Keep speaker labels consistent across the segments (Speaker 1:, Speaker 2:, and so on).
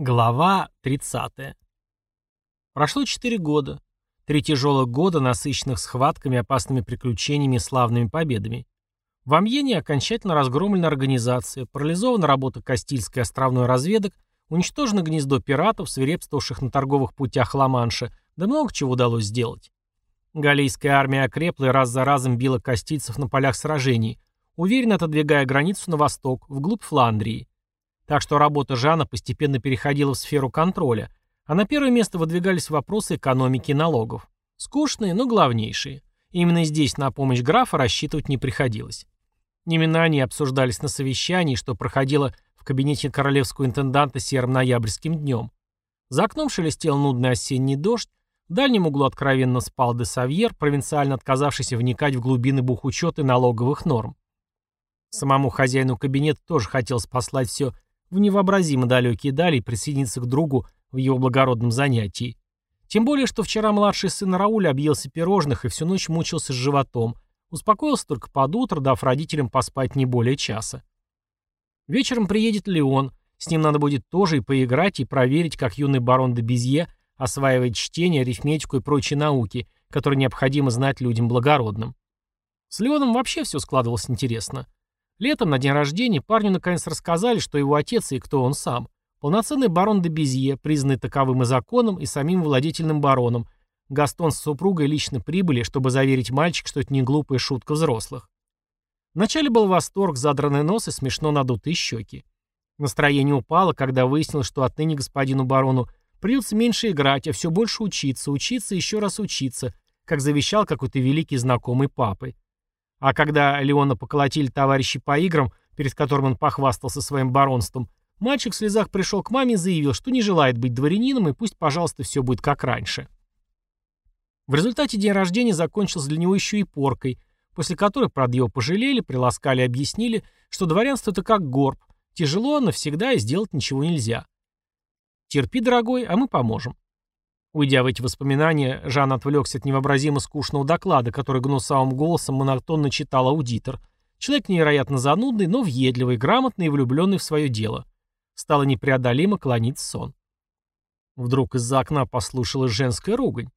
Speaker 1: Глава 30. Прошло 4 года. Три тяжелых года, насыщенных схватками, опасными приключениями и славными победами. В Амьене окончательно разгромлена организация, парализована работа Кастильской островной разведок, уничтожено гнездо пиратов, свирепствовавших на торговых путях Ла-Манша, да много чего удалось сделать. Галлийская армия окрепла и раз за разом била кастильцев на полях сражений, уверенно отодвигая границу на восток, вглубь Фландрии. Так что работа Жана постепенно переходила в сферу контроля, а на первое место выдвигались вопросы экономики и налогов. Скучные, но главнейшие. Именно здесь на помощь графа рассчитывать не приходилось. Именно они обсуждались на совещании, что проходило в кабинете королевского интенданта серым ноябрьским днем. За окном шелестел нудный осенний дождь, в дальнем углу откровенно спал де Савьер, провинциально отказавшийся вникать в глубины бухучета и налоговых норм. Самому хозяину кабинета тоже хотелось послать все в невообразимо далекие дали и присоединиться к другу в его благородном занятии. Тем более, что вчера младший сын Рауля объелся пирожных и всю ночь мучился с животом. Успокоился только под утро, дав родителям поспать не более часа. Вечером приедет Леон. С ним надо будет тоже и поиграть, и проверить, как юный барон де Безье осваивает чтение, арифметику и прочие науки, которые необходимо знать людям благородным. С Леоном вообще все складывалось интересно. Летом, на день рождения, парню наконец рассказали, что его отец и кто он сам. Полноценный барон де Безье, признанный таковым и законом, и самим владетельным бароном. Гастон с супругой лично прибыли, чтобы заверить мальчик, что это не глупая шутка взрослых. Вначале был восторг, задранный нос и смешно надутые щеки. Настроение упало, когда выяснилось, что отныне господину барону придется меньше играть, а все больше учиться, учиться и еще раз учиться, как завещал какой-то великий знакомый папы. А когда Леона поколотили товарищи по играм, перед которым он похвастался своим баронством, мальчик в слезах пришел к маме и заявил, что не желает быть дворянином и пусть, пожалуйста, все будет как раньше. В результате день рождения закончился для него еще и поркой, после которой, правда, его пожалели, приласкали и объяснили, что дворянство это как горб, тяжело, навсегда и сделать ничего нельзя. Терпи, дорогой, а мы поможем. Уйдя в эти воспоминания, Жан отвлекся от невообразимо скучного доклада, который гнусавым голосом монотонно читал аудитор. Человек невероятно занудный, но въедливый, грамотный и влюбленный в свое дело. Стало непреодолимо клонить сон. Вдруг из-за окна послушалась женская ругань.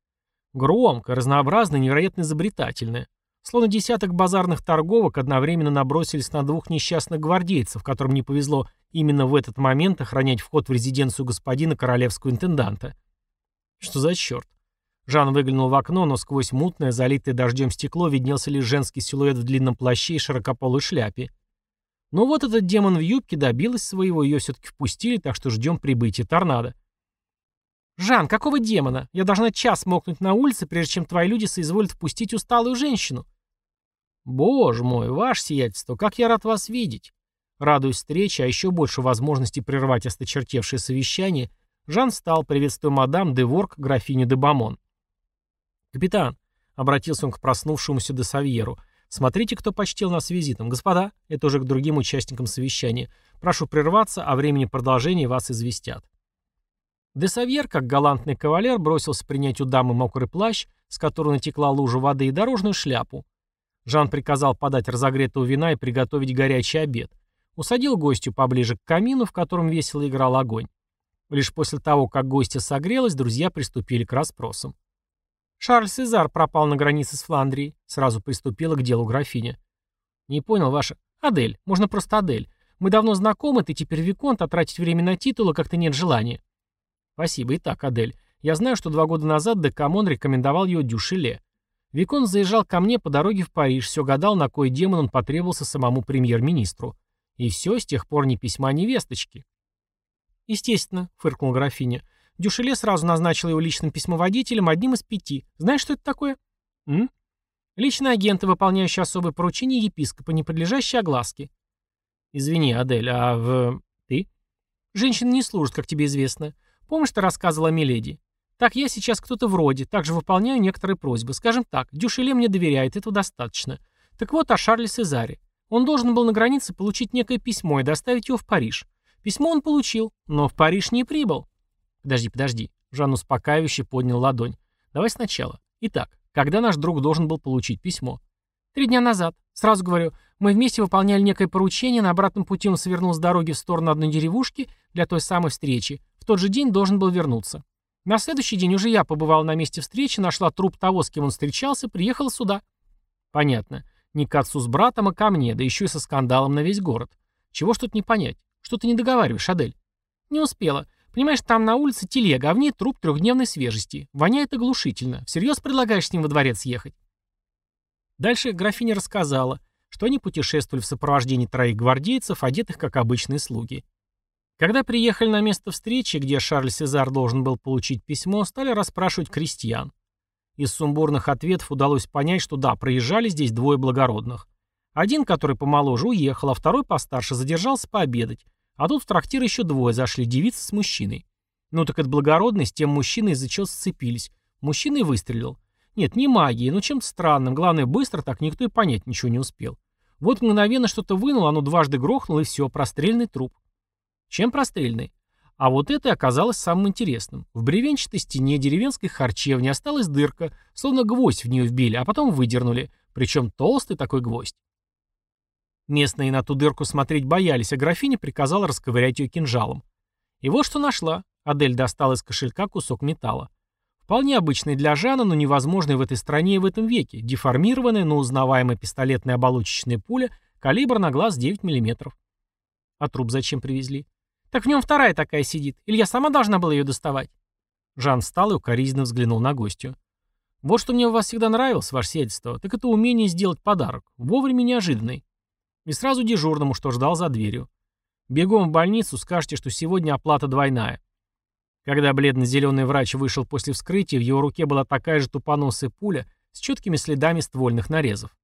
Speaker 1: Громко, разнообразно, невероятно изобретательная. Словно десяток базарных торговок одновременно набросились на двух несчастных гвардейцев, которым не повезло именно в этот момент охранять вход в резиденцию господина королевского интенданта. Что за черт? Жан выглянул в окно, но сквозь мутное, залитое дождем стекло виднелся лишь женский силуэт в длинном плаще и широкополой шляпе. Но вот этот демон в юбке добилась своего, ее все-таки впустили, так что ждем прибытия торнадо. «Жан, какого демона? Я должна час мокнуть на улице, прежде чем твои люди соизволят впустить усталую женщину». «Боже мой, ваше сиятельство, как я рад вас видеть!» Радуясь встрече, а еще больше возможности прервать осточертевшее совещание, Жан встал, приветствуя мадам де Ворк, графиню де Бамон. «Капитан», — обратился он к проснувшемуся де Савьеру, — «смотрите, кто почтил нас визитом. Господа, это уже к другим участникам совещания. Прошу прерваться, а времени продолжения вас известят». Де Савьер, как галантный кавалер, бросился принять у дамы мокрый плащ, с которого натекла лужа воды, и дорожную шляпу. Жан приказал подать разогретого вина и приготовить горячий обед. Усадил гостю поближе к камину, в котором весело играл огонь. Лишь после того, как гостья согрелась, друзья приступили к расспросам. «Шарль Сезар пропал на границе с Фландрией», — сразу приступила к делу графиня. «Не понял, ваша...» «Адель, можно просто Адель. Мы давно знакомы, ты теперь Виконт, а тратить время на титулы как-то нет желания». «Спасибо. Итак, Адель, я знаю, что два года назад Декамон рекомендовал ее Дюшеле. Виконт заезжал ко мне по дороге в Париж, все гадал, на кой демон он потребовался самому премьер-министру. И все, с тех пор ни письма, ни весточки. «Естественно», — фыркнула графиня. «Дюшеле сразу назначил его личным письмоводителем, одним из пяти. Знаешь, что это такое?» «М?» «Личные агенты, выполняющие особые поручения епископа, не подлежащие огласке». «Извини, Адель, а в... ты?» «Женщины не служат, как тебе известно. Помнишь, ты рассказывала о Миледи? Так я сейчас кто-то вроде, также выполняю некоторые просьбы. Скажем так, Дюшеле мне доверяет, этого достаточно. Так вот о Шарле Сезаре. Он должен был на границе получить некое письмо и доставить его в Париж. Письмо он получил, но в Париж не прибыл. Подожди, подожди. Жан успокаивающе поднял ладонь. Давай сначала. Итак, когда наш друг должен был получить письмо? Три дня назад. Сразу говорю, мы вместе выполняли некое поручение, на обратном пути он свернул с дороги в сторону одной деревушки для той самой встречи. В тот же день должен был вернуться. На следующий день уже я побывал на месте встречи, нашла труп того, с кем он встречался, приехала сюда. Понятно. Не к отцу с братом, а ко мне, да еще и со скандалом на весь город. Чего ж тут не понять? Что ты не договариваешь, Адель? Не успела. Понимаешь, там на улице телега, а в ней труп трехдневной свежести. Воняет оглушительно. Всерьез предлагаешь с ним во дворец ехать? Дальше графиня рассказала, что они путешествовали в сопровождении троих гвардейцев, одетых как обычные слуги. Когда приехали на место встречи, где Шарль Сезар должен был получить письмо, стали расспрашивать крестьян. Из сумбурных ответов удалось понять, что да, проезжали здесь двое благородных. Один, который помоложе, уехал, а второй постарше задержался пообедать. А тут в трактир еще двое зашли, девица с мужчиной. Ну так это благородный, с тем мужчиной из-за чего сцепились. Мужчина и выстрелил. Нет, не магией, но чем-то странным. Главное, быстро так никто и понять ничего не успел. Вот мгновенно что-то вынул, оно дважды грохнуло, и все, прострельный труп. Чем прострельный? А вот это и оказалось самым интересным. В бревенчатой стене деревенской харчевни осталась дырка, словно гвоздь в нее вбили, а потом выдернули. Причем толстый такой гвоздь. Местные на ту дырку смотреть боялись, а графиня приказала расковырять ее кинжалом. И вот что нашла. Адель достала из кошелька кусок металла. Вполне обычный для Жана, но невозможный в этой стране и в этом веке. Деформированная, но узнаваемая пистолетная оболочечная пуля, калибр на глаз 9 мм. А труп зачем привезли? Так в нем вторая такая сидит. Или я сама должна была ее доставать? Жан встал и укоризненно взглянул на гостью. Вот что мне у вас всегда нравилось, ваше сельство, так это умение сделать подарок. Вовремя неожиданный. И сразу дежурному, что ждал за дверью. Бегом в больницу, скажете, что сегодня оплата двойная. Когда бледно-зеленый врач вышел после вскрытия, в его руке была такая же тупоносая пуля с четкими следами ствольных нарезов.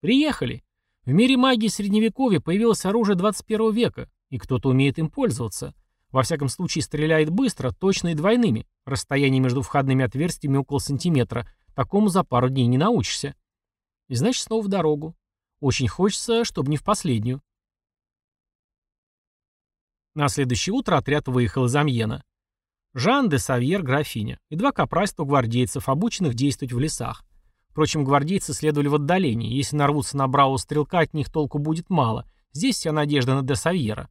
Speaker 1: Приехали. В мире магии Средневековья появилось оружие 21 века, и кто-то умеет им пользоваться. Во всяком случае, стреляет быстро, точно и двойными. Расстояние между входными отверстиями около сантиметра. Такому за пару дней не научишься. И значит, снова в дорогу. Очень хочется, чтобы не в последнюю. На следующее утро отряд выехал из Амьена. Жан де Савьер, графиня, и два капральства гвардейцев, обученных действовать в лесах. Впрочем, гвардейцы следовали в отдалении. Если нарвутся на бравого стрелка, от них толку будет мало. Здесь вся надежда на де Савьера.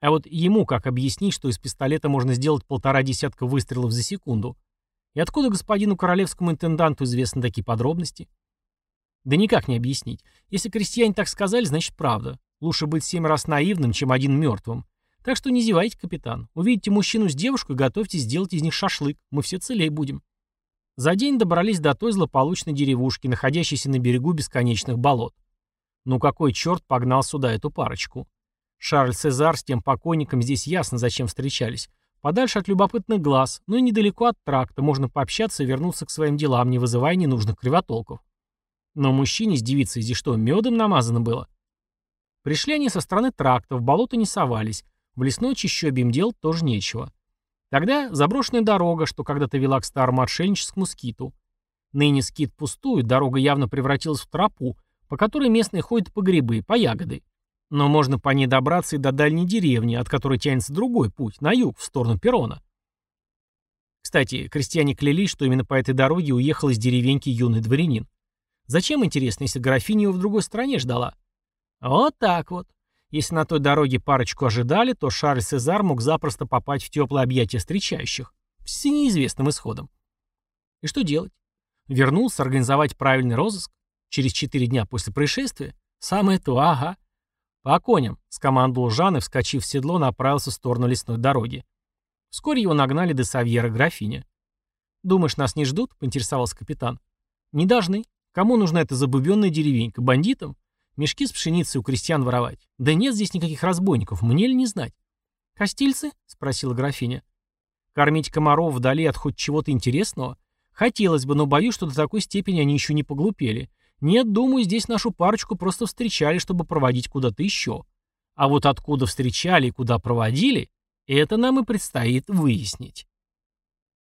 Speaker 1: А вот ему как объяснить, что из пистолета можно сделать полтора десятка выстрелов за секунду? И откуда господину королевскому интенданту известны такие подробности? Да никак не объяснить. Если крестьяне так сказали, значит правда. Лучше быть семь раз наивным, чем один мертвым. Так что не зевайте, капитан. Увидите мужчину с девушкой, готовьтесь сделать из них шашлык. Мы все целей будем. За день добрались до той злополучной деревушки, находящейся на берегу бесконечных болот. Ну какой черт погнал сюда эту парочку? Шарль Сезар с тем покойником здесь ясно, зачем встречались. Подальше от любопытных глаз, но и недалеко от тракта, можно пообщаться и вернуться к своим делам, не вызывая ненужных кривотолков. Но мужчине с девицей здесь что, медом намазано было? Пришли они со стороны тракта, в болото не совались, в лесной чащобе им делать тоже нечего. Тогда заброшенная дорога, что когда-то вела к старому отшельническому скиту. Ныне скит пустует, дорога явно превратилась в тропу, по которой местные ходят по грибы, по ягоды. Но можно по ней добраться и до дальней деревни, от которой тянется другой путь, на юг, в сторону Перона. Кстати, крестьяне клялись, что именно по этой дороге уехал из деревеньки юный дворянин. Зачем, интересно, если графиня его в другой стране ждала? Вот так вот. Если на той дороге парочку ожидали, то Шарль Сезар мог запросто попасть в теплое объятие встречающих. С неизвестным исходом. И что делать? Вернулся организовать правильный розыск? Через четыре дня после происшествия? Самое то, ага. По коням, скомандовал Жан и, вскочив в седло, направился в сторону лесной дороги. Вскоре его нагнали до Савьера графиня. «Думаешь, нас не ждут?» — поинтересовался капитан. «Не должны. Кому нужна эта забубенная деревенька? Бандитам? Мешки с пшеницей у крестьян воровать? Да нет здесь никаких разбойников, мне ли не знать? Костильцы? Спросила графиня. Кормить комаров вдали от хоть чего-то интересного? Хотелось бы, но боюсь, что до такой степени они еще не поглупели. Нет, думаю, здесь нашу парочку просто встречали, чтобы проводить куда-то еще. А вот откуда встречали и куда проводили, это нам и предстоит выяснить.